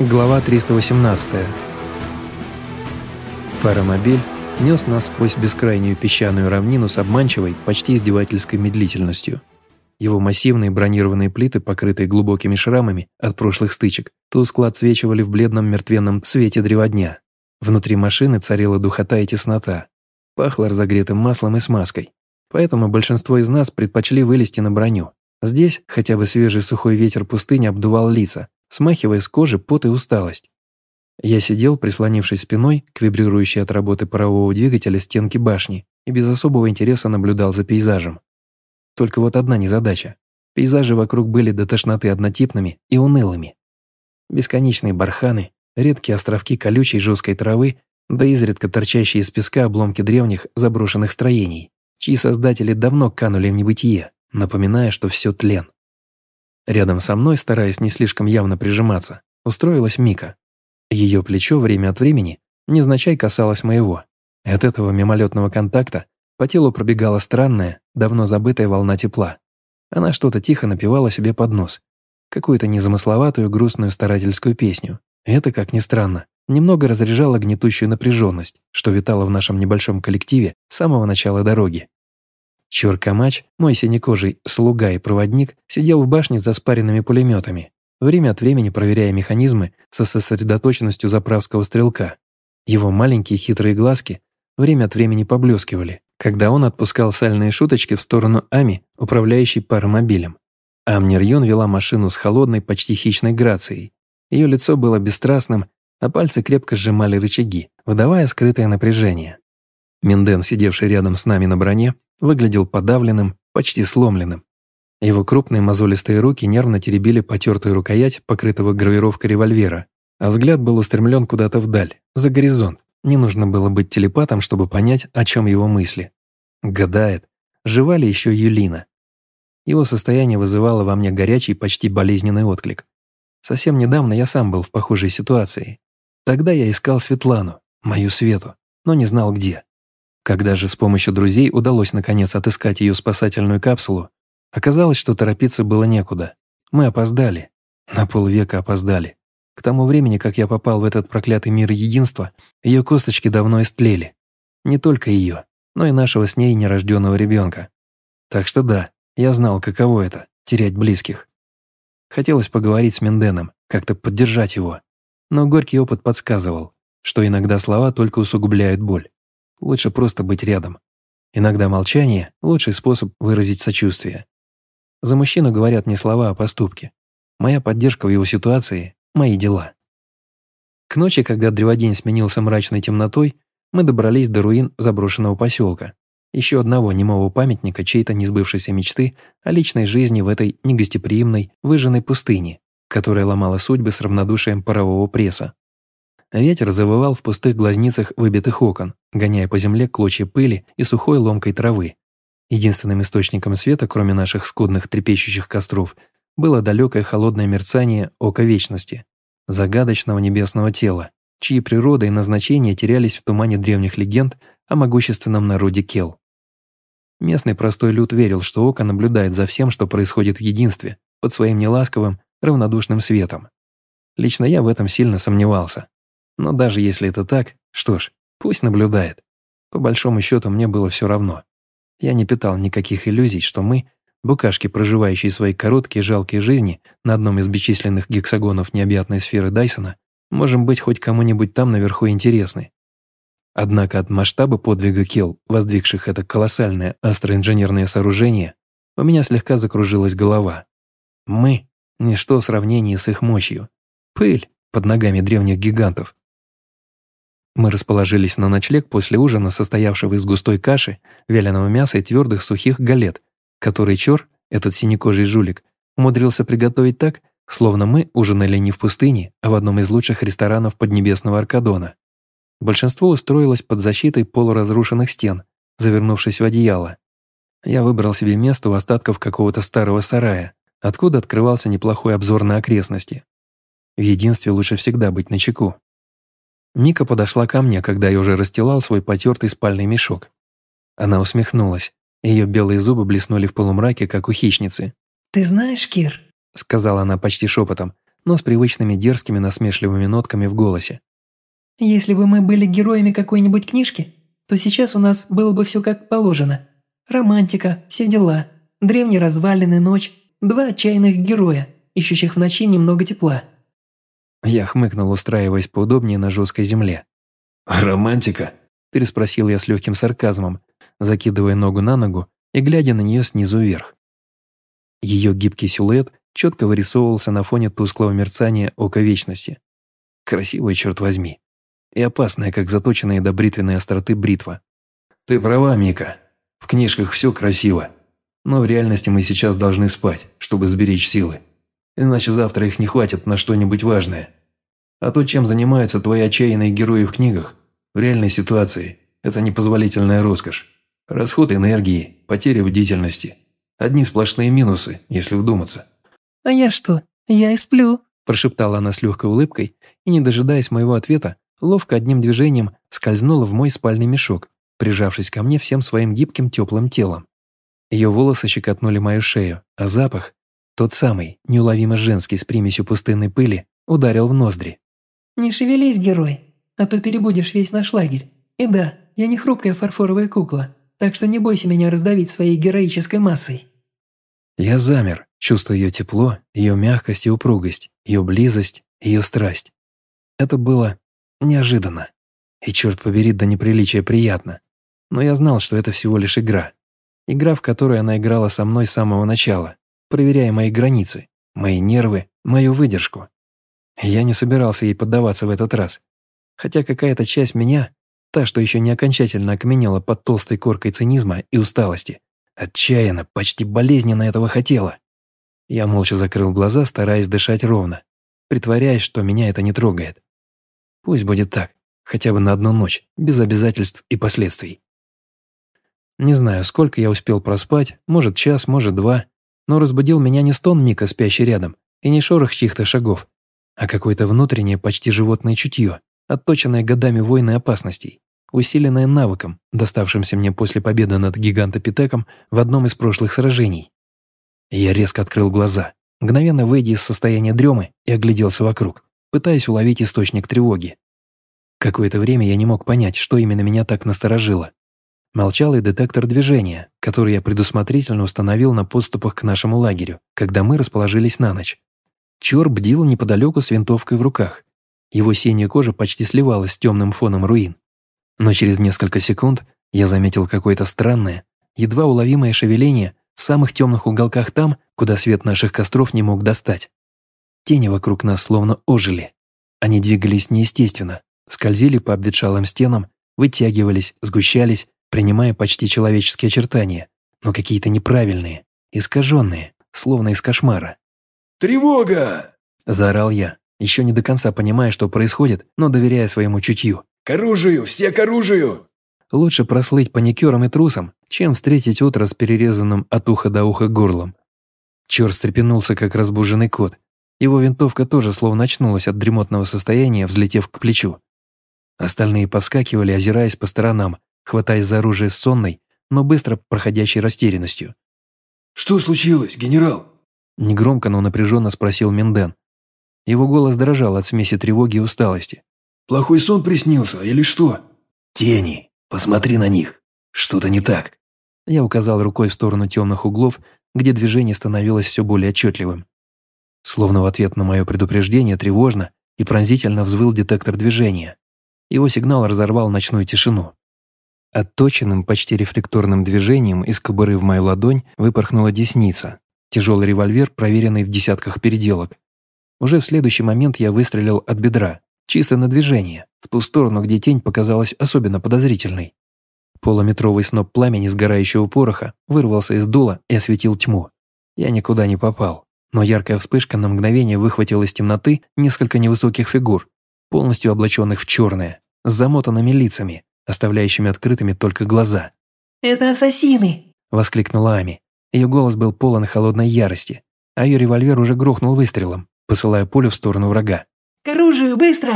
Глава 318. Паромобиль нес нас сквозь бескрайнюю песчаную равнину с обманчивой, почти издевательской медлительностью. Его массивные бронированные плиты, покрытые глубокими шрамами от прошлых стычек, тускло отсвечивали в бледном мертвенном свете древодня. Внутри машины царила духота и теснота. Пахло разогретым маслом и смазкой. Поэтому большинство из нас предпочли вылезти на броню. Здесь хотя бы свежий сухой ветер пустыни обдувал лица, смахивая с кожи пот и усталость. Я сидел, прислонившись спиной к вибрирующей от работы парового двигателя стенки башни и без особого интереса наблюдал за пейзажем. Только вот одна незадача. Пейзажи вокруг были до тошноты однотипными и унылыми. Бесконечные барханы, редкие островки колючей жесткой травы, да изредка торчащие из песка обломки древних заброшенных строений, чьи создатели давно канули в небытие, напоминая, что все тлен. Рядом со мной, стараясь не слишком явно прижиматься, устроилась Мика. Ее плечо время от времени незначай касалось моего. От этого мимолетного контакта по телу пробегала странная, давно забытая волна тепла. Она что-то тихо напевала себе под нос. Какую-то незамысловатую, грустную старательскую песню. Это, как ни странно, немного разряжало гнетущую напряженность, что витало в нашем небольшом коллективе с самого начала дороги. Чур-Камач, мой синекожий слуга и проводник, сидел в башне за спаренными пулеметами, время от времени проверяя механизмы со сосредоточенностью заправского стрелка. Его маленькие хитрые глазки время от времени поблескивали, когда он отпускал сальные шуточки в сторону Ами, управляющей паромобилем. Амнир Юн вела машину с холодной, почти хищной грацией. Ее лицо было бесстрастным, а пальцы крепко сжимали рычаги, выдавая скрытое напряжение. Минден, сидевший рядом с нами на броне, выглядел подавленным, почти сломленным. Его крупные мозолистые руки нервно теребили потертую рукоять, покрытого гравировкой револьвера, а взгляд был устремлен куда-то вдаль, за горизонт. Не нужно было быть телепатом, чтобы понять, о чем его мысли. Гадает, жива ли еще Юлина. Его состояние вызывало во мне горячий, почти болезненный отклик. Совсем недавно я сам был в похожей ситуации. Тогда я искал Светлану, мою Свету, но не знал где. Когда же с помощью друзей удалось наконец отыскать ее спасательную капсулу, оказалось, что торопиться было некуда. Мы опоздали. На полвека опоздали. К тому времени, как я попал в этот проклятый мир единства, ее косточки давно истлели. Не только ее, но и нашего с ней нерожденного ребенка. Так что да, я знал, каково это – терять близких. Хотелось поговорить с Менденом, как-то поддержать его. Но горький опыт подсказывал, что иногда слова только усугубляют боль. Лучше просто быть рядом. Иногда молчание – лучший способ выразить сочувствие. За мужчину говорят не слова, а поступки. Моя поддержка в его ситуации – мои дела. К ночи, когда древодень сменился мрачной темнотой, мы добрались до руин заброшенного поселка, еще одного немого памятника чьей-то несбывшейся мечты о личной жизни в этой негостеприимной, выжженной пустыне, которая ломала судьбы с равнодушием парового пресса. Ветер завывал в пустых глазницах выбитых окон, гоняя по земле клочья пыли и сухой ломкой травы. Единственным источником света, кроме наших скудных трепещущих костров, было далекое холодное мерцание ока вечности, загадочного небесного тела, чьи природа и назначение терялись в тумане древних легенд о могущественном народе Кел. Местный простой люд верил, что око наблюдает за всем, что происходит в единстве, под своим неласковым, равнодушным светом. Лично я в этом сильно сомневался. Но даже если это так, что ж, пусть наблюдает. По большому счету мне было все равно. Я не питал никаких иллюзий, что мы, букашки, проживающие свои короткие жалкие жизни на одном из бесчисленных гексагонов необъятной сферы Дайсона, можем быть хоть кому-нибудь там наверху интересны. Однако от масштаба подвига Кел, воздвигших это колоссальное астроинженерное сооружение, у меня слегка закружилась голова. Мы – ничто в сравнении с их мощью. Пыль под ногами древних гигантов, мы расположились на ночлег после ужина, состоявшего из густой каши, вяленого мяса и твердых сухих галет, который Чор, этот синекожий жулик, умудрился приготовить так, словно мы ужинали не в пустыне, а в одном из лучших ресторанов Поднебесного Аркадона. Большинство устроилось под защитой полуразрушенных стен, завернувшись в одеяло. Я выбрал себе место у остатков какого-то старого сарая, откуда открывался неплохой обзор на окрестности. В единстве лучше всегда быть начеку. Мика подошла ко мне, когда я уже расстилал свой потертый спальный мешок. Она усмехнулась. Ее белые зубы блеснули в полумраке, как у хищницы. «Ты знаешь, Кир?» — сказала она почти шепотом, но с привычными дерзкими насмешливыми нотками в голосе. «Если бы мы были героями какой-нибудь книжки, то сейчас у нас было бы все как положено. Романтика, все дела, древние развалины, ночь, два отчаянных героя, ищущих в ночи немного тепла». Я хмыкнул, устраиваясь поудобнее на жесткой земле. «Романтика?» – переспросил я с легким сарказмом, закидывая ногу на ногу и глядя на нее снизу вверх. Ее гибкий силуэт четко вырисовывался на фоне тусклого мерцания ока вечности. Красивая, черт возьми. И опасная, как заточенная до бритвенной остроты бритва. «Ты права, Мика. В книжках все красиво. Но в реальности мы сейчас должны спать, чтобы сберечь силы. Иначе завтра их не хватит на что-нибудь важное. А то, чем занимаются твои отчаянные герои в книгах, в реальной ситуации – это непозволительная роскошь. Расход энергии, потеря бдительности. Одни сплошные минусы, если вдуматься. «А я что? Я и сплю», – прошептала она с легкой улыбкой и, не дожидаясь моего ответа, ловко одним движением скользнула в мой спальный мешок, прижавшись ко мне всем своим гибким теплым телом. Ее волосы щекотнули мою шею, а запах, тот самый, неуловимо женский с примесью пустынной пыли, ударил в ноздри. «Не шевелись, герой, а то перебудешь весь наш лагерь. И да, я не хрупкая фарфоровая кукла, так что не бойся меня раздавить своей героической массой». Я замер, чувствуя ее тепло, ее мягкость и упругость, ее близость, ее страсть. Это было неожиданно. И, черт побери, до неприличия приятно. Но я знал, что это всего лишь игра. Игра, в которой она играла со мной с самого начала, проверяя мои границы, мои нервы, мою выдержку. Я не собирался ей поддаваться в этот раз. Хотя какая-то часть меня, та, что еще не окончательно окаменела под толстой коркой цинизма и усталости, отчаянно, почти болезненно этого хотела. Я молча закрыл глаза, стараясь дышать ровно, притворяясь, что меня это не трогает. Пусть будет так, хотя бы на одну ночь, без обязательств и последствий. Не знаю, сколько я успел проспать, может час, может два, но разбудил меня не стон Мика, спящий рядом, и не шорох чьих-то шагов, а какое-то внутреннее, почти животное чутье, отточенное годами войны опасностей, усиленное навыком, доставшимся мне после победы над гигантопитеком в одном из прошлых сражений. Я резко открыл глаза, мгновенно выйдя из состояния дремы и огляделся вокруг, пытаясь уловить источник тревоги. Какое-то время я не мог понять, что именно меня так насторожило. Молчал и детектор движения, который я предусмотрительно установил на подступах к нашему лагерю, когда мы расположились на ночь. Чор бдил неподалеку с винтовкой в руках. Его синяя кожа почти сливалась с темным фоном руин. Но через несколько секунд я заметил какое-то странное, едва уловимое шевеление в самых темных уголках там, куда свет наших костров не мог достать. Тени вокруг нас словно ожили. Они двигались неестественно, скользили по обветшалым стенам, вытягивались, сгущались, принимая почти человеческие очертания, но какие-то неправильные, искаженные, словно из кошмара. «Тревога!» – заорал я, еще не до конца понимая, что происходит, но доверяя своему чутью. «К оружию! Все к оружию!» Лучше прослыть паникером и трусом, чем встретить утро с перерезанным от уха до уха горлом. Чёрт стрепенулся, как разбуженный кот. Его винтовка тоже словно очнулась от дремотного состояния, взлетев к плечу. Остальные повскакивали, озираясь по сторонам, хватаясь за оружие сонной, но быстро проходящей растерянностью. «Что случилось, генерал?» Негромко, но напряженно спросил Менден. Его голос дрожал от смеси тревоги и усталости. «Плохой сон приснился или что?» «Тени, посмотри на них. Что-то не так». Я указал рукой в сторону темных углов, где движение становилось все более отчетливым. Словно в ответ на мое предупреждение тревожно и пронзительно взвыл детектор движения. Его сигнал разорвал ночную тишину. Отточенным, почти рефлекторным движением из кобуры в мою ладонь выпорхнула десница, Тяжелый револьвер, проверенный в десятках переделок. Уже в следующий момент я выстрелил от бедра, чисто на движение, в ту сторону, где тень показалась особенно подозрительной. Полуметровый сноп пламени сгорающего пороха вырвался из дула и осветил тьму. Я никуда не попал, но яркая вспышка на мгновение выхватила из темноты несколько невысоких фигур, полностью облаченных в черное, с замотанными лицами, оставляющими открытыми только глаза. «Это ассасины!» – воскликнула Ами. Ее голос был полон холодной ярости, а ее револьвер уже грохнул выстрелом, посылая пулю в сторону врага. «К оружию, быстро!»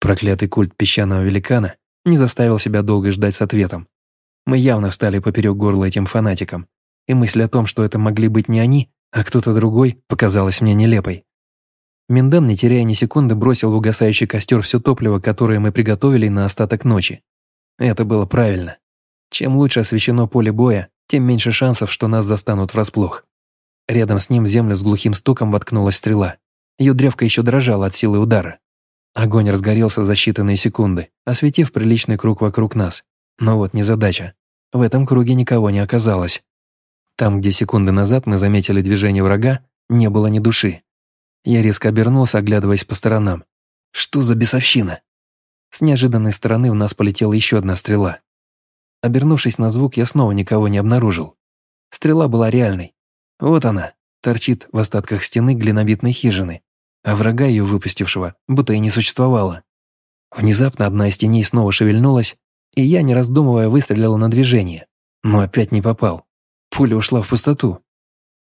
Проклятый культ песчаного великана не заставил себя долго ждать с ответом. Мы явно встали поперек горла этим фанатикам, и мысль о том, что это могли быть не они, а кто-то другой, показалась мне нелепой. Миндан, не теряя ни секунды, бросил в угасающий костер все топливо, которое мы приготовили на остаток ночи. Это было правильно. Чем лучше освещено поле боя, тем меньше шансов, что нас застанут врасплох. Рядом с ним в землю с глухим стуком воткнулась стрела. Ее древко еще дрожала от силы удара. Огонь разгорелся за считанные секунды, осветив приличный круг вокруг нас. Но вот незадача. В этом круге никого не оказалось. Там, где секунды назад мы заметили движение врага, не было ни души. Я резко обернулся, оглядываясь по сторонам. Что за бесовщина? С неожиданной стороны в нас полетела еще одна стрела. Обернувшись на звук, я снова никого не обнаружил. Стрела была реальной. Вот она, торчит в остатках стены глинобитной хижины, а врага ее выпустившего будто и не существовало. Внезапно одна из теней снова шевельнулась, и я, не раздумывая, выстрелил на движение, но опять не попал. Пуля ушла в пустоту.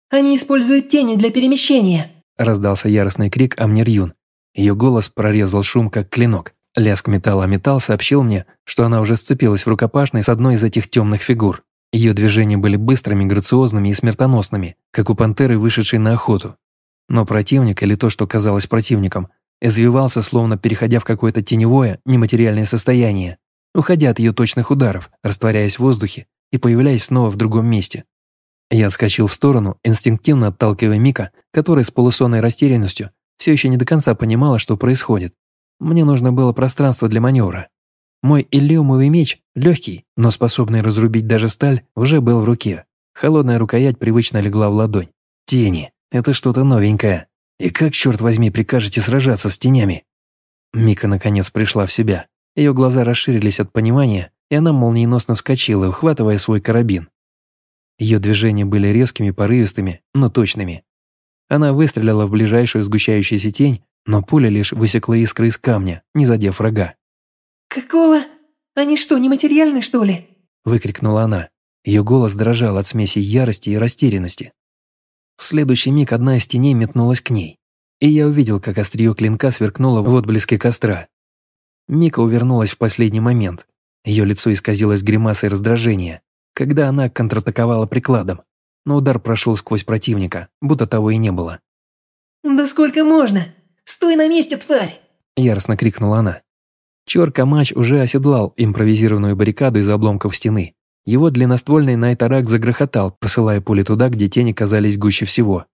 «Они используют тени для перемещения!» раздался яростный крик Амнир Юн. Ее голос прорезал шум, как клинок. Лязг металла металл сообщил мне, что она уже сцепилась в рукопашной с одной из этих темных фигур. Ее движения были быстрыми, грациозными и смертоносными, как у пантеры, вышедшей на охоту. Но противник, или то, что казалось противником, извивался, словно переходя в какое-то теневое, нематериальное состояние, уходя от ее точных ударов, растворяясь в воздухе и появляясь снова в другом месте. Я отскочил в сторону, инстинктивно отталкивая Мика, которая с полусонной растерянностью все еще не до конца понимала, что происходит. Мне нужно было пространство для маневра. Мой иллиумовый меч, легкий, но способный разрубить даже сталь, уже был в руке. Холодная рукоять привычно легла в ладонь. Тени. Это что-то новенькое. И как, черт возьми, прикажете сражаться с тенями? Мика наконец пришла в себя. Ее глаза расширились от понимания, и она молниеносно вскочила, ухватывая свой карабин. Ее движения были резкими, порывистыми, но точными. Она выстрелила в ближайшую сгущающуюся тень, но пуля лишь высекла искры из камня, не задев врага. «Какого? Они что, нематериальны, что ли?» выкрикнула она. Ее голос дрожал от смеси ярости и растерянности. В следующий миг одна из теней метнулась к ней, и я увидел, как острие клинка сверкнуло в отблеске костра. Мика увернулась в последний момент. Ее лицо исказилось гримасой раздражения, когда она контратаковала прикладом, но удар прошел сквозь противника, будто того и не было. «Да сколько можно? Стой на месте, тварь!» Яростно крикнула она. Чор-камач уже оседлал импровизированную баррикаду из обломков стены. Его длинноствольный Найтарак загрохотал, посылая пули туда, где тени казались гуще всего.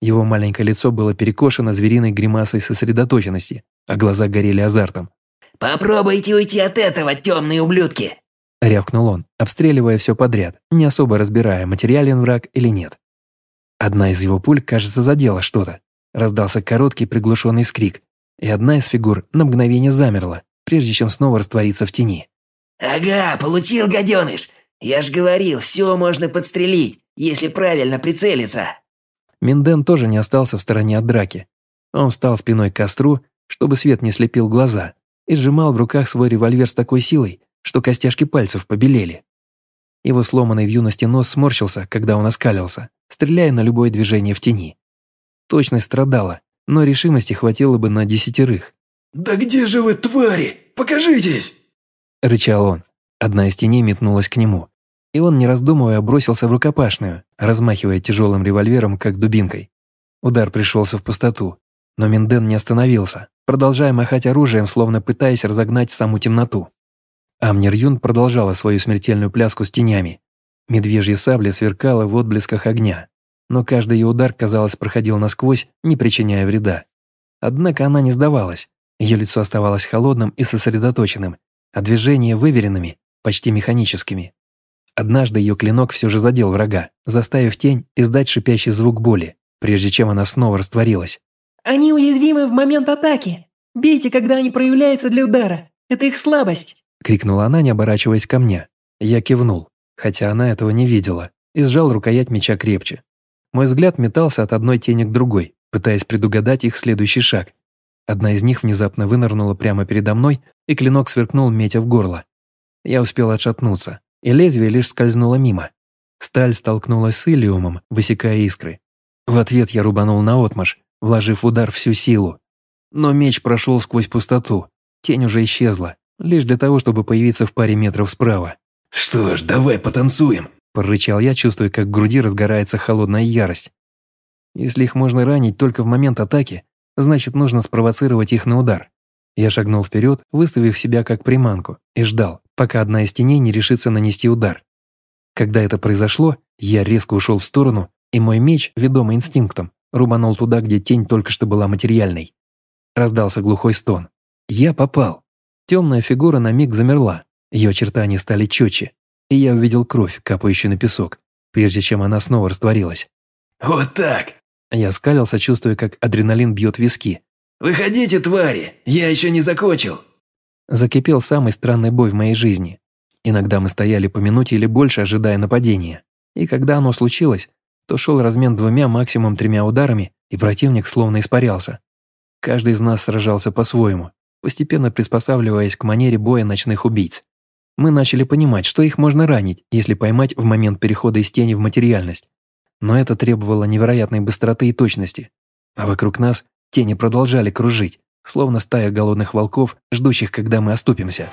Его маленькое лицо было перекошено звериной гримасой сосредоточенности, а глаза горели азартом. «Попробуйте уйти от этого, темные ублюдки!» – рявкнул он, обстреливая все подряд, не особо разбирая, материален враг или нет. Одна из его пуль, кажется, задела что-то. Раздался короткий приглушенный скрик, и одна из фигур на мгновение замерла, прежде чем снова раствориться в тени. «Ага, получил, гаденыш! Я ж говорил, все можно подстрелить, если правильно прицелиться!» Минден тоже не остался в стороне от драки. Он встал спиной к костру, чтобы свет не слепил глаза, и сжимал в руках свой револьвер с такой силой, что костяшки пальцев побелели. Его сломанный в юности нос сморщился, когда он оскалился, стреляя на любое движение в тени. Точность страдала, но решимости хватило бы на десятерых. «Да где же вы, твари? Покажитесь!» Рычал он. Одна из теней метнулась к нему. И он, не раздумывая, бросился в рукопашную, размахивая тяжелым револьвером, как дубинкой. Удар пришелся в пустоту. Но Минден не остановился, продолжая махать оружием, словно пытаясь разогнать саму темноту. Амнир Юн продолжала свою смертельную пляску с тенями. Медвежья сабля сверкала в отблесках огня, но каждый ее удар, казалось, проходил насквозь, не причиняя вреда. Однако она не сдавалась, ее лицо оставалось холодным и сосредоточенным, а движения выверенными, почти механическими. Однажды ее клинок все же задел врага, заставив тень издать шипящий звук боли, прежде чем она снова растворилась. «Они уязвимы в момент атаки. Бейте, когда они проявляются для удара. Это их слабость». – крикнула она, не оборачиваясь ко мне. Я кивнул, хотя она этого не видела, и сжал рукоять меча крепче. Мой взгляд метался от одной тени к другой, пытаясь предугадать их следующий шаг. Одна из них внезапно вынырнула прямо передо мной, и клинок сверкнул, метя в горло. Я успел отшатнуться, и лезвие лишь скользнуло мимо. Сталь столкнулась с илиумом, высекая искры. В ответ я рубанул наотмашь, вложив в удар всю силу. Но меч прошел сквозь пустоту. Тень уже исчезла, лишь для того, чтобы появиться в паре метров справа. «Что ж, давай потанцуем», – прорычал я, чувствуя, как в груди разгорается холодная ярость. Если их можно ранить только в момент атаки, Значит, нужно спровоцировать их на удар. Я шагнул вперед, выставив себя как приманку, и ждал, пока одна из теней не решится нанести удар. Когда это произошло, я резко ушел в сторону, и мой меч, ведомый инстинктом, рубанул туда, где тень только что была материальной. Раздался глухой стон. Я попал. Темная фигура на миг замерла, ее очертания стали четче, и я увидел кровь, капающую на песок, прежде чем она снова растворилась. «Вот так!» Я скалился, чувствуя, как адреналин бьет виски. «Выходите, твари! Я еще не закончил!» Закипел самый странный бой в моей жизни. Иногда мы стояли по минуте или больше, ожидая нападения. И когда оно случилось, то шел размен двумя, максимум тремя ударами, и противник словно испарялся. Каждый из нас сражался по-своему, постепенно приспосабливаясь к манере боя ночных убийц. Мы начали понимать, что их можно ранить, если поймать в момент перехода из тени в материальность. Но это требовало невероятной быстроты и точности. А вокруг нас тени продолжали кружить, словно стая голодных волков, ждущих, когда мы оступимся.